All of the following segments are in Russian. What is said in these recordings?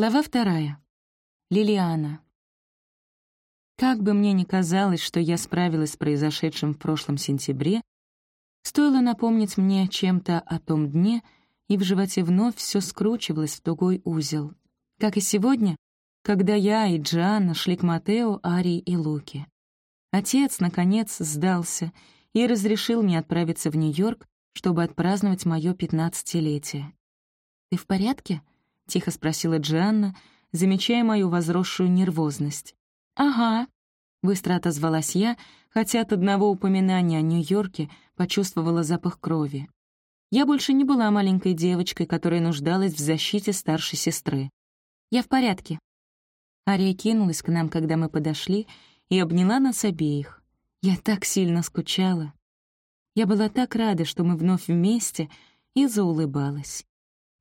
Глава вторая. Лилиана. Как бы мне ни казалось, что я справилась с произошедшим в прошлом сентябре, стоило напомнить мне чем-то о том дне, и в животе вновь все скручивалось в тугой узел. Как и сегодня, когда я и Джоанна шли к Матео, Арии и Луке. Отец, наконец, сдался и разрешил мне отправиться в Нью-Йорк, чтобы отпраздновать мое пятнадцатилетие. «Ты в порядке?» — тихо спросила Джианна, замечая мою возросшую нервозность. «Ага», — быстро отозвалась я, хотя от одного упоминания о Нью-Йорке почувствовала запах крови. Я больше не была маленькой девочкой, которая нуждалась в защите старшей сестры. «Я в порядке». Ария кинулась к нам, когда мы подошли, и обняла нас обеих. Я так сильно скучала. Я была так рада, что мы вновь вместе, и заулыбалась.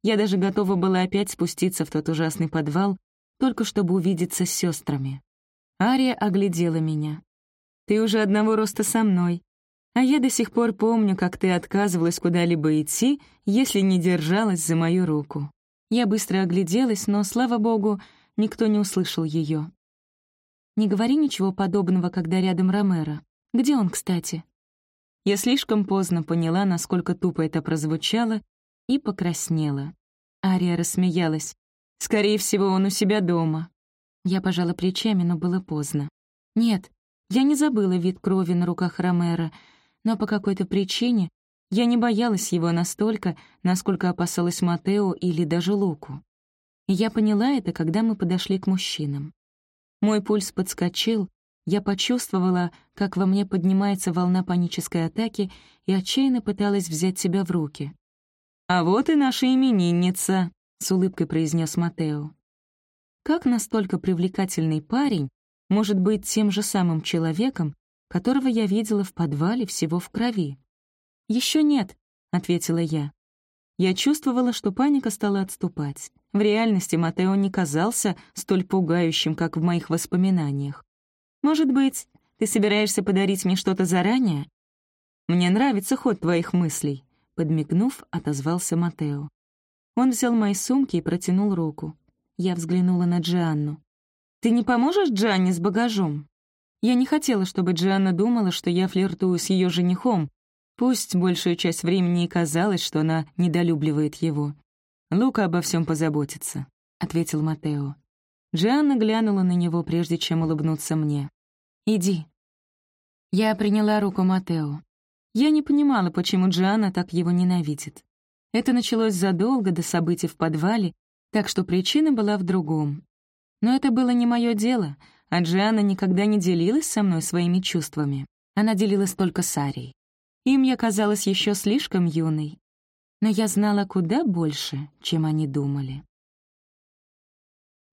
Я даже готова была опять спуститься в тот ужасный подвал, только чтобы увидеться с сестрами. Ария оглядела меня. «Ты уже одного роста со мной, а я до сих пор помню, как ты отказывалась куда-либо идти, если не держалась за мою руку». Я быстро огляделась, но, слава богу, никто не услышал ее. «Не говори ничего подобного, когда рядом Ромеро. Где он, кстати?» Я слишком поздно поняла, насколько тупо это прозвучало, и покраснела. Ария рассмеялась. «Скорее всего, он у себя дома». Я пожала плечами, но было поздно. «Нет, я не забыла вид крови на руках Ромера, но по какой-то причине я не боялась его настолько, насколько опасалась Матео или даже Луку. И я поняла это, когда мы подошли к мужчинам. Мой пульс подскочил, я почувствовала, как во мне поднимается волна панической атаки и отчаянно пыталась взять себя в руки. «А вот и наша именинница», — с улыбкой произнес Матео. Как настолько привлекательный парень может быть тем же самым человеком, которого я видела в подвале всего в крови? Еще нет», — ответила я. Я чувствовала, что паника стала отступать. В реальности Матео не казался столь пугающим, как в моих воспоминаниях. «Может быть, ты собираешься подарить мне что-то заранее?» «Мне нравится ход твоих мыслей», Подмигнув, отозвался Матео. Он взял мои сумки и протянул руку. Я взглянула на Джианну. «Ты не поможешь Джианне с багажом?» Я не хотела, чтобы Джианна думала, что я флиртую с ее женихом, пусть большую часть времени и казалось, что она недолюбливает его. «Лука обо всем позаботится», — ответил Матео. Джианна глянула на него, прежде чем улыбнуться мне. «Иди». Я приняла руку Матео. Я не понимала, почему Джиана так его ненавидит. Это началось задолго до событий в подвале, так что причина была в другом. Но это было не мое дело, а Джиана никогда не делилась со мной своими чувствами. Она делилась только с Арией. Им я казалась еще слишком юной. Но я знала куда больше, чем они думали.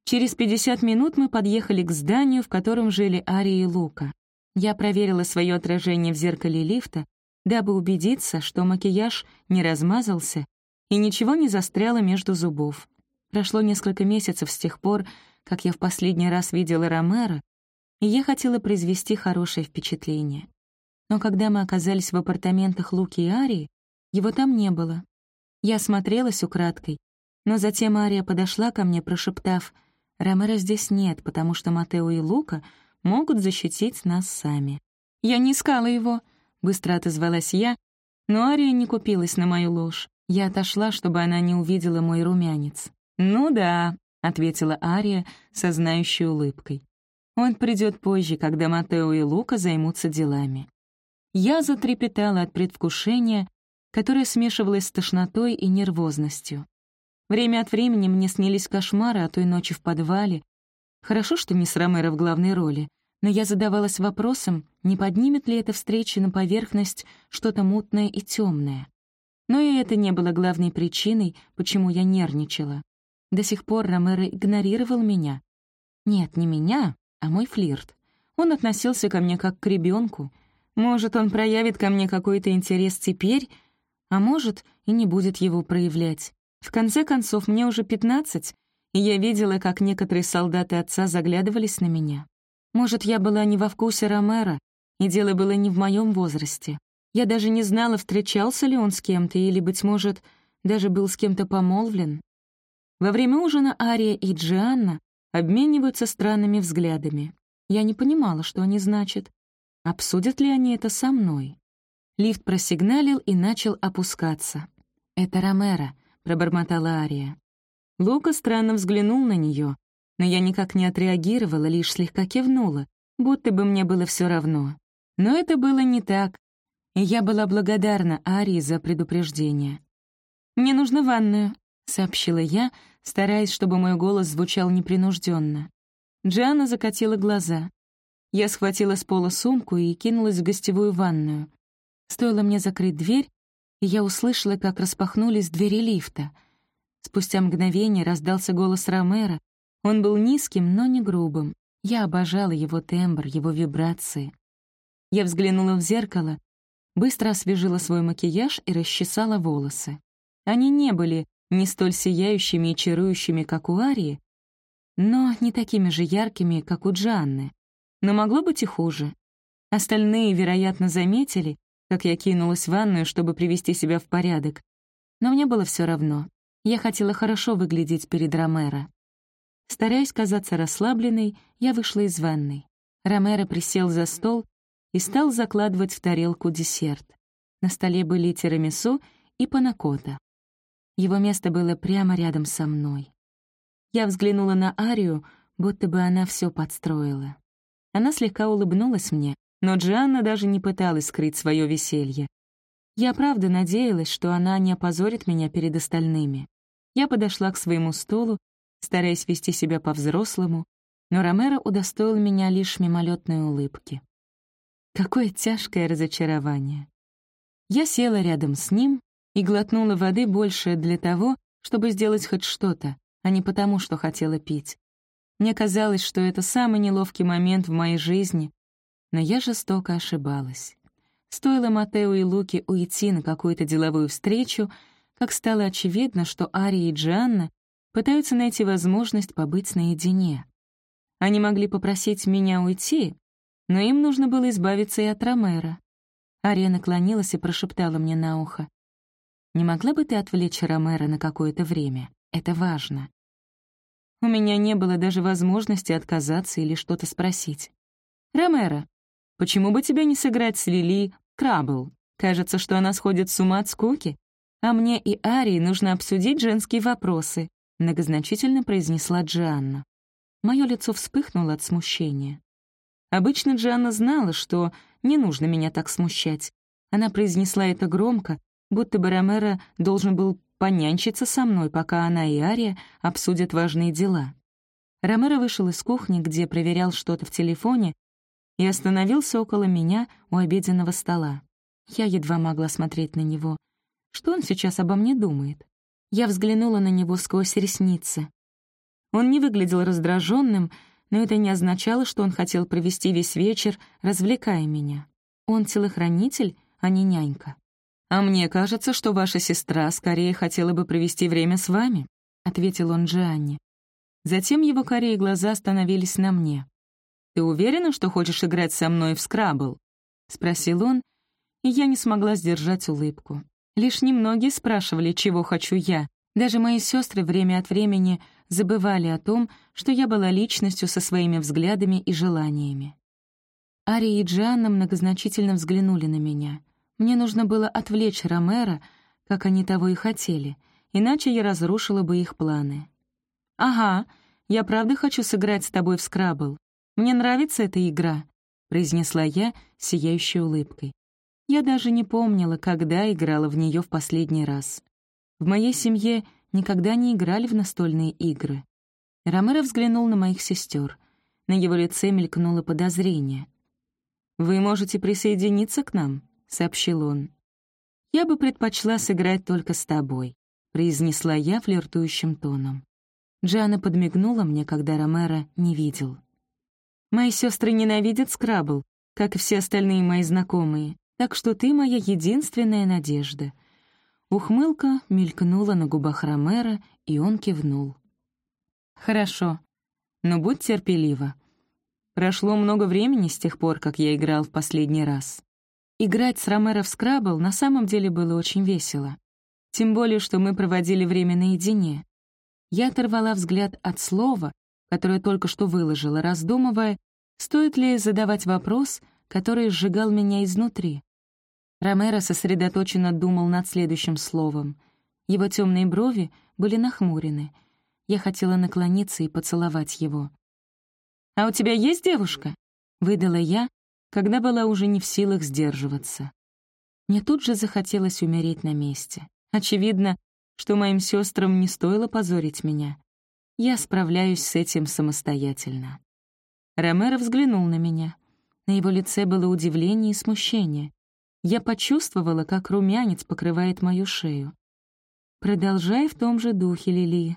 Через 50 минут мы подъехали к зданию, в котором жили Ария и Лука. Я проверила свое отражение в зеркале лифта дабы убедиться, что макияж не размазался и ничего не застряло между зубов. Прошло несколько месяцев с тех пор, как я в последний раз видела Ромера, и я хотела произвести хорошее впечатление. Но когда мы оказались в апартаментах Луки и Арии, его там не было. Я смотрелась украдкой, но затем Ария подошла ко мне, прошептав, «Ромера здесь нет, потому что Матео и Лука могут защитить нас сами». «Я не искала его», Быстро отозвалась я, но Ария не купилась на мою ложь. Я отошла, чтобы она не увидела мой румянец. «Ну да», — ответила Ария со знающей улыбкой. «Он придет позже, когда Матео и Лука займутся делами». Я затрепетала от предвкушения, которое смешивалось с тошнотой и нервозностью. Время от времени мне снились кошмары о той ночи в подвале. Хорошо, что не с Ромеро в главной роли, но я задавалась вопросом, не поднимет ли эта встреча на поверхность что-то мутное и темное. Но и это не было главной причиной, почему я нервничала. До сих пор Ромеро игнорировал меня. Нет, не меня, а мой флирт. Он относился ко мне как к ребенку. Может, он проявит ко мне какой-то интерес теперь, а может, и не будет его проявлять. В конце концов, мне уже пятнадцать, и я видела, как некоторые солдаты отца заглядывались на меня. Может, я была не во вкусе Ромера, и дело было не в моем возрасте. Я даже не знала, встречался ли он с кем-то или, быть может, даже был с кем-то помолвлен. Во время ужина Ария и Джианна обмениваются странными взглядами. Я не понимала, что они значат. Обсудят ли они это со мной? Лифт просигналил и начал опускаться. «Это Ромеро», — пробормотала Ария. Лука странно взглянул на нее, но я никак не отреагировала, лишь слегка кивнула, будто бы мне было все равно. Но это было не так, и я была благодарна Арии за предупреждение. «Мне нужно ванную», — сообщила я, стараясь, чтобы мой голос звучал непринужденно. Джиана закатила глаза. Я схватила с пола сумку и кинулась в гостевую ванную. Стоило мне закрыть дверь, и я услышала, как распахнулись двери лифта. Спустя мгновение раздался голос Ромера. Он был низким, но не грубым. Я обожала его тембр, его вибрации. Я взглянула в зеркало, быстро освежила свой макияж и расчесала волосы. Они не были не столь сияющими и чарующими, как у Арии, но не такими же яркими, как у Джанны. Но могло быть и хуже. Остальные, вероятно, заметили, как я кинулась в ванную, чтобы привести себя в порядок. Но мне было все равно. Я хотела хорошо выглядеть перед Ромеро. Стараясь казаться расслабленной, я вышла из ванной. Ромеро присел за стол и стал закладывать в тарелку десерт. На столе были тирамису и панакота. Его место было прямо рядом со мной. Я взглянула на Арию, будто бы она все подстроила. Она слегка улыбнулась мне, но Джанна даже не пыталась скрыть свое веселье. Я правда надеялась, что она не опозорит меня перед остальными. Я подошла к своему столу, стараясь вести себя по-взрослому, но Ромеро удостоил меня лишь мимолетной улыбки. Какое тяжкое разочарование. Я села рядом с ним и глотнула воды больше для того, чтобы сделать хоть что-то, а не потому, что хотела пить. Мне казалось, что это самый неловкий момент в моей жизни, но я жестоко ошибалась. Стоило Матео и Луки уйти на какую-то деловую встречу, как стало очевидно, что Ария и Джанна пытаются найти возможность побыть наедине. Они могли попросить меня уйти, но им нужно было избавиться и от Ромера. Ария наклонилась и прошептала мне на ухо. «Не могла бы ты отвлечь Ромера на какое-то время? Это важно». У меня не было даже возможности отказаться или что-то спросить. «Ромеро, почему бы тебе не сыграть с Лили Краббл? Кажется, что она сходит с ума от скуки. А мне и Арии нужно обсудить женские вопросы», — многозначительно произнесла Джианна. Мое лицо вспыхнуло от смущения. Обычно Джианна знала, что не нужно меня так смущать. Она произнесла это громко, будто бы Ромеро должен был понянчиться со мной, пока она и Ария обсудят важные дела. Ромеро вышел из кухни, где проверял что-то в телефоне, и остановился около меня у обеденного стола. Я едва могла смотреть на него. Что он сейчас обо мне думает? Я взглянула на него сквозь ресницы. Он не выглядел раздраженным, но это не означало, что он хотел провести весь вечер, развлекая меня. Он телохранитель, а не нянька. «А мне кажется, что ваша сестра скорее хотела бы провести время с вами», — ответил он Джианне. Затем его корее глаза остановились на мне. «Ты уверена, что хочешь играть со мной в скрабл?» — спросил он, и я не смогла сдержать улыбку. Лишь немногие спрашивали, чего хочу я. Даже мои сестры время от времени забывали о том, что я была личностью со своими взглядами и желаниями. Ари и Джианна многозначительно взглянули на меня. Мне нужно было отвлечь Ромера, как они того и хотели, иначе я разрушила бы их планы. «Ага, я правда хочу сыграть с тобой в скрабл. Мне нравится эта игра», — произнесла я, сияющей улыбкой. Я даже не помнила, когда играла в нее в последний раз. В моей семье никогда не играли в настольные игры. Ромеро взглянул на моих сестер. На его лице мелькнуло подозрение. «Вы можете присоединиться к нам», — сообщил он. «Я бы предпочла сыграть только с тобой», — произнесла я флиртующим тоном. Джана подмигнула мне, когда Ромеро не видел. «Мои сестры ненавидят скрабл, как и все остальные мои знакомые. Так что ты моя единственная надежда». Ухмылка мелькнула на губах Ромера, и он кивнул. «Хорошо, но будь терпелива. Прошло много времени с тех пор, как я играл в последний раз. Играть с Ромеро в скрабл на самом деле было очень весело. Тем более, что мы проводили время наедине. Я оторвала взгляд от слова, которое только что выложила, раздумывая, стоит ли задавать вопрос, который сжигал меня изнутри. Ромеро сосредоточенно думал над следующим словом. Его темные брови были нахмурены. Я хотела наклониться и поцеловать его. «А у тебя есть девушка?» — выдала я, когда была уже не в силах сдерживаться. Мне тут же захотелось умереть на месте. Очевидно, что моим сестрам не стоило позорить меня. Я справляюсь с этим самостоятельно. Ромеро взглянул на меня. На его лице было удивление и смущение. Я почувствовала, как румянец покрывает мою шею. «Продолжай в том же духе, Лили».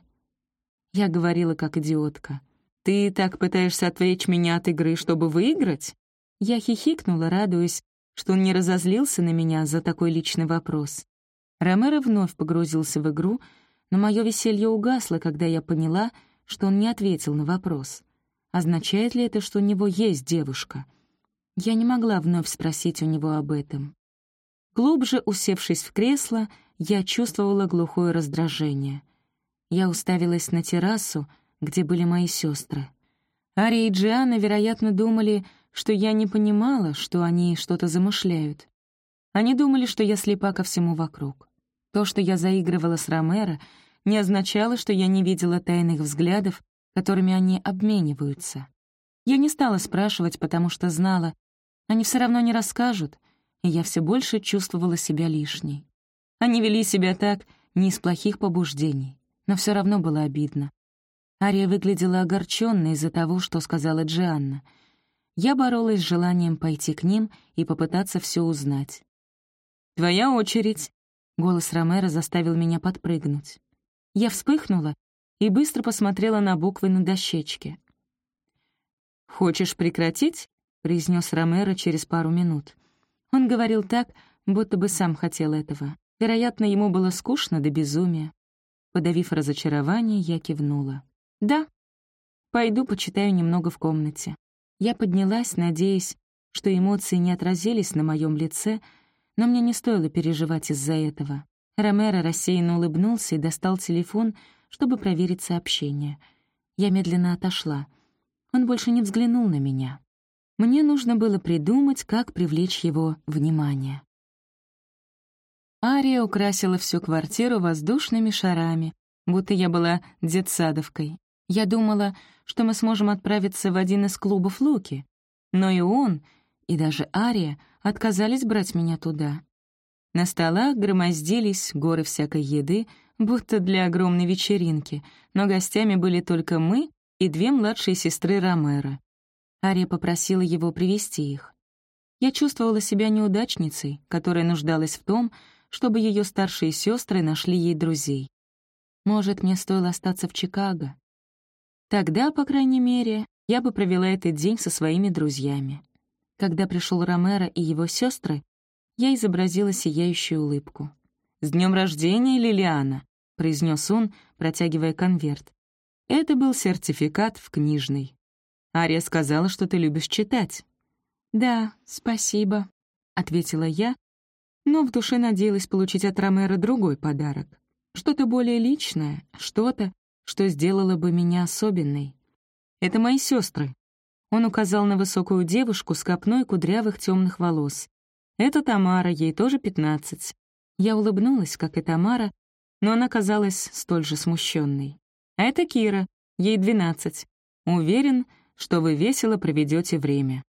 Я говорила как идиотка. «Ты так пытаешься отвлечь меня от игры, чтобы выиграть?» Я хихикнула, радуясь, что он не разозлился на меня за такой личный вопрос. Ромеро вновь погрузился в игру, но мое веселье угасло, когда я поняла, что он не ответил на вопрос. Означает ли это, что у него есть девушка? Я не могла вновь спросить у него об этом. Глубже усевшись в кресло, я чувствовала глухое раздражение. Я уставилась на террасу, где были мои сестры. Ария и Джиана, вероятно, думали, что я не понимала, что они что-то замышляют. Они думали, что я слепа ко всему вокруг. То, что я заигрывала с Ромеро, не означало, что я не видела тайных взглядов, которыми они обмениваются. Я не стала спрашивать, потому что знала, они все равно не расскажут, и я все больше чувствовала себя лишней. Они вели себя так не из плохих побуждений, но все равно было обидно. Ария выглядела огорченной из-за того, что сказала Джианна. Я боролась с желанием пойти к ним и попытаться все узнать. «Твоя очередь», — голос Ромера заставил меня подпрыгнуть. Я вспыхнула и быстро посмотрела на буквы на дощечке. «Хочешь прекратить?» — произнес Ромеро через пару минут. Он говорил так, будто бы сам хотел этого. Вероятно, ему было скучно до безумия. Подавив разочарование, я кивнула. «Да, пойду почитаю немного в комнате». Я поднялась, надеясь, что эмоции не отразились на моем лице, но мне не стоило переживать из-за этого. Ромеро рассеянно улыбнулся и достал телефон, чтобы проверить сообщение. Я медленно отошла. Он больше не взглянул на меня. Мне нужно было придумать, как привлечь его внимание. Ария украсила всю квартиру воздушными шарами, будто я была детсадовкой. Я думала, что мы сможем отправиться в один из клубов Луки, но и он, и даже Ария отказались брать меня туда. На столах громоздились горы всякой еды, будто для огромной вечеринки, но гостями были только мы и две младшие сестры Ромеро. Ария попросила его привести их. Я чувствовала себя неудачницей, которая нуждалась в том, чтобы ее старшие сестры нашли ей друзей. Может, мне стоило остаться в Чикаго? Тогда, по крайней мере, я бы провела этот день со своими друзьями. Когда пришел Ромеро и его сестры, я изобразила сияющую улыбку. «С днем рождения, Лилиана!» — произнес он, протягивая конверт. Это был сертификат в книжный. Ария сказала, что ты любишь читать. «Да, спасибо», — ответила я, но в душе надеялась получить от Ромера другой подарок. Что-то более личное, что-то, что сделало бы меня особенной. «Это мои сестры. Он указал на высокую девушку с копной кудрявых темных волос. «Это Тамара, ей тоже пятнадцать». Я улыбнулась, как и Тамара, но она казалась столь же смущенной. «А это Кира, ей двенадцать. Уверен, что вы весело проведете время».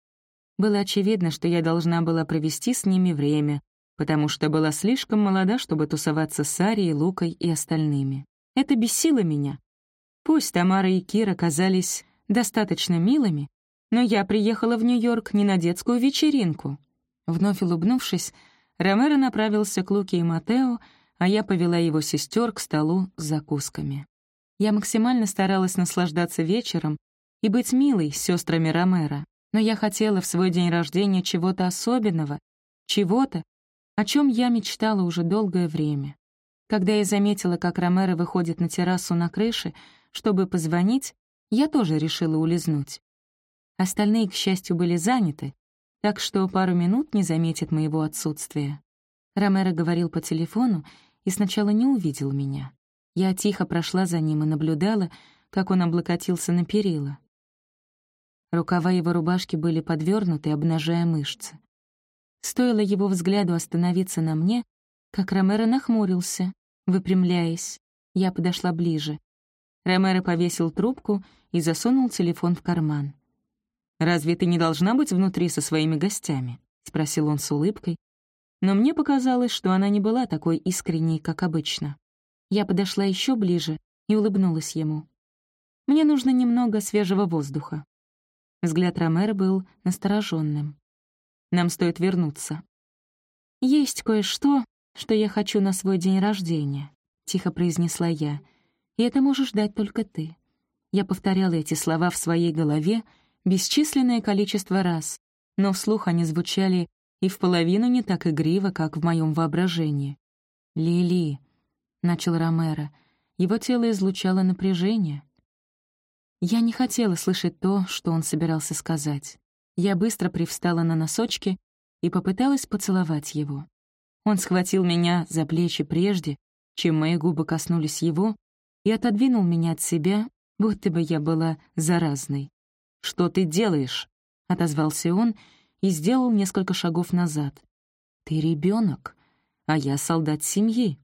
Было очевидно, что я должна была провести с ними время, потому что была слишком молода, чтобы тусоваться с Арией, Лукой и остальными. Это бесило меня. Пусть Тамара и Кира казались достаточно милыми, но я приехала в Нью-Йорк не на детскую вечеринку. Вновь улыбнувшись, Ромеро направился к Луке и Матео, а я повела его сестер к столу с закусками. Я максимально старалась наслаждаться вечером и быть милой с сестрами Ромеро, но я хотела в свой день рождения чего-то особенного, чего-то, о чем я мечтала уже долгое время. Когда я заметила, как Ромеро выходит на террасу на крыше, чтобы позвонить, я тоже решила улизнуть. Остальные, к счастью, были заняты, так что пару минут не заметит моего отсутствия. Ромеро говорил по телефону и сначала не увидел меня. Я тихо прошла за ним и наблюдала, как он облокотился на перила. Рукава его рубашки были подвернуты, обнажая мышцы. Стоило его взгляду остановиться на мне, как Ромеро нахмурился, выпрямляясь. Я подошла ближе. Ромеро повесил трубку и засунул телефон в карман. «Разве ты не должна быть внутри со своими гостями?» — спросил он с улыбкой. Но мне показалось, что она не была такой искренней, как обычно. Я подошла еще ближе и улыбнулась ему. «Мне нужно немного свежего воздуха». Взгляд Ромеро был настороженным. «Нам стоит вернуться». «Есть кое-что, что я хочу на свой день рождения», — тихо произнесла я, «и это можешь дать только ты». Я повторяла эти слова в своей голове бесчисленное количество раз, но вслух они звучали и в половину не так игриво, как в моем воображении. «Лили», — начал Ромеро, его тело излучало напряжение. Я не хотела слышать то, что он собирался сказать. Я быстро привстала на носочки и попыталась поцеловать его. Он схватил меня за плечи прежде, чем мои губы коснулись его, и отодвинул меня от себя, будто бы я была заразной. «Что ты делаешь?» — отозвался он и сделал несколько шагов назад. «Ты ребенок, а я солдат семьи.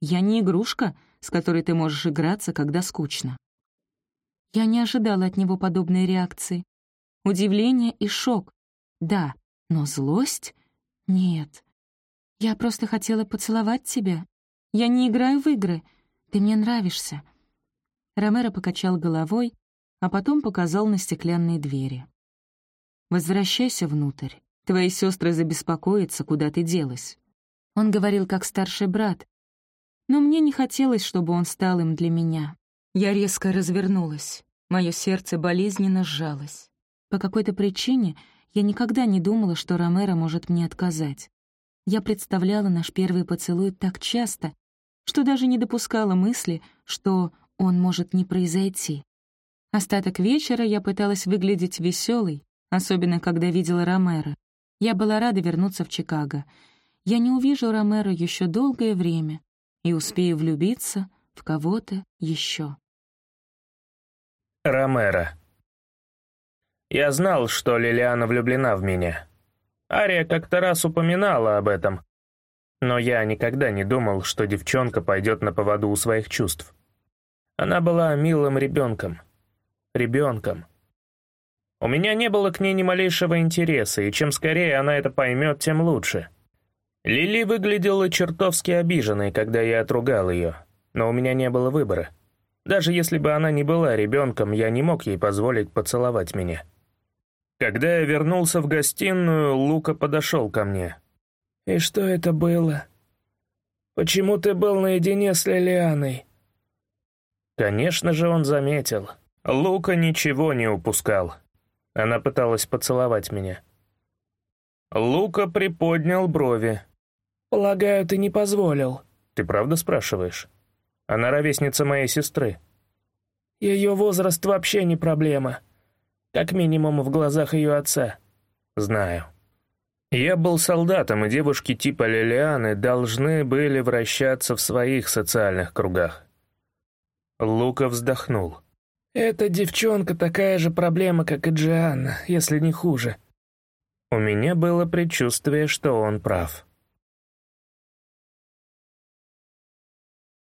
Я не игрушка, с которой ты можешь играться, когда скучно». Я не ожидала от него подобной реакции. Удивление и шок. Да, но злость? Нет. Я просто хотела поцеловать тебя. Я не играю в игры. Ты мне нравишься». Ромеро покачал головой, а потом показал на стеклянные двери. «Возвращайся внутрь. Твои сестры забеспокоятся, куда ты делась». Он говорил как старший брат, но мне не хотелось, чтобы он стал им для меня. Я резко развернулась. Мое сердце болезненно сжалось. По какой-то причине я никогда не думала, что Ромеро может мне отказать. Я представляла наш первый поцелуй так часто, что даже не допускала мысли, что он может не произойти. Остаток вечера я пыталась выглядеть веселой, особенно когда видела Ромеро. Я была рада вернуться в Чикаго. Я не увижу Ромеро еще долгое время и успею влюбиться в кого-то еще. Ромеро. Я знал, что Лилиана влюблена в меня. Ария как-то раз упоминала об этом. Но я никогда не думал, что девчонка пойдет на поводу у своих чувств. Она была милым ребенком. Ребенком. У меня не было к ней ни малейшего интереса, и чем скорее она это поймет, тем лучше. Лили выглядела чертовски обиженной, когда я отругал ее, но у меня не было выбора. Даже если бы она не была ребенком, я не мог ей позволить поцеловать меня. Когда я вернулся в гостиную, Лука подошел ко мне. «И что это было? Почему ты был наедине с Лилианой?» Конечно же, он заметил. Лука ничего не упускал. Она пыталась поцеловать меня. Лука приподнял брови. «Полагаю, ты не позволил». «Ты правда спрашиваешь? Она ровесница моей сестры». «Ее возраст вообще не проблема. Как минимум в глазах ее отца. Знаю. Я был солдатом, и девушки типа Лилианы должны были вращаться в своих социальных кругах. Лука вздохнул. «Эта девчонка такая же проблема, как и Джианна, если не хуже». У меня было предчувствие, что он прав.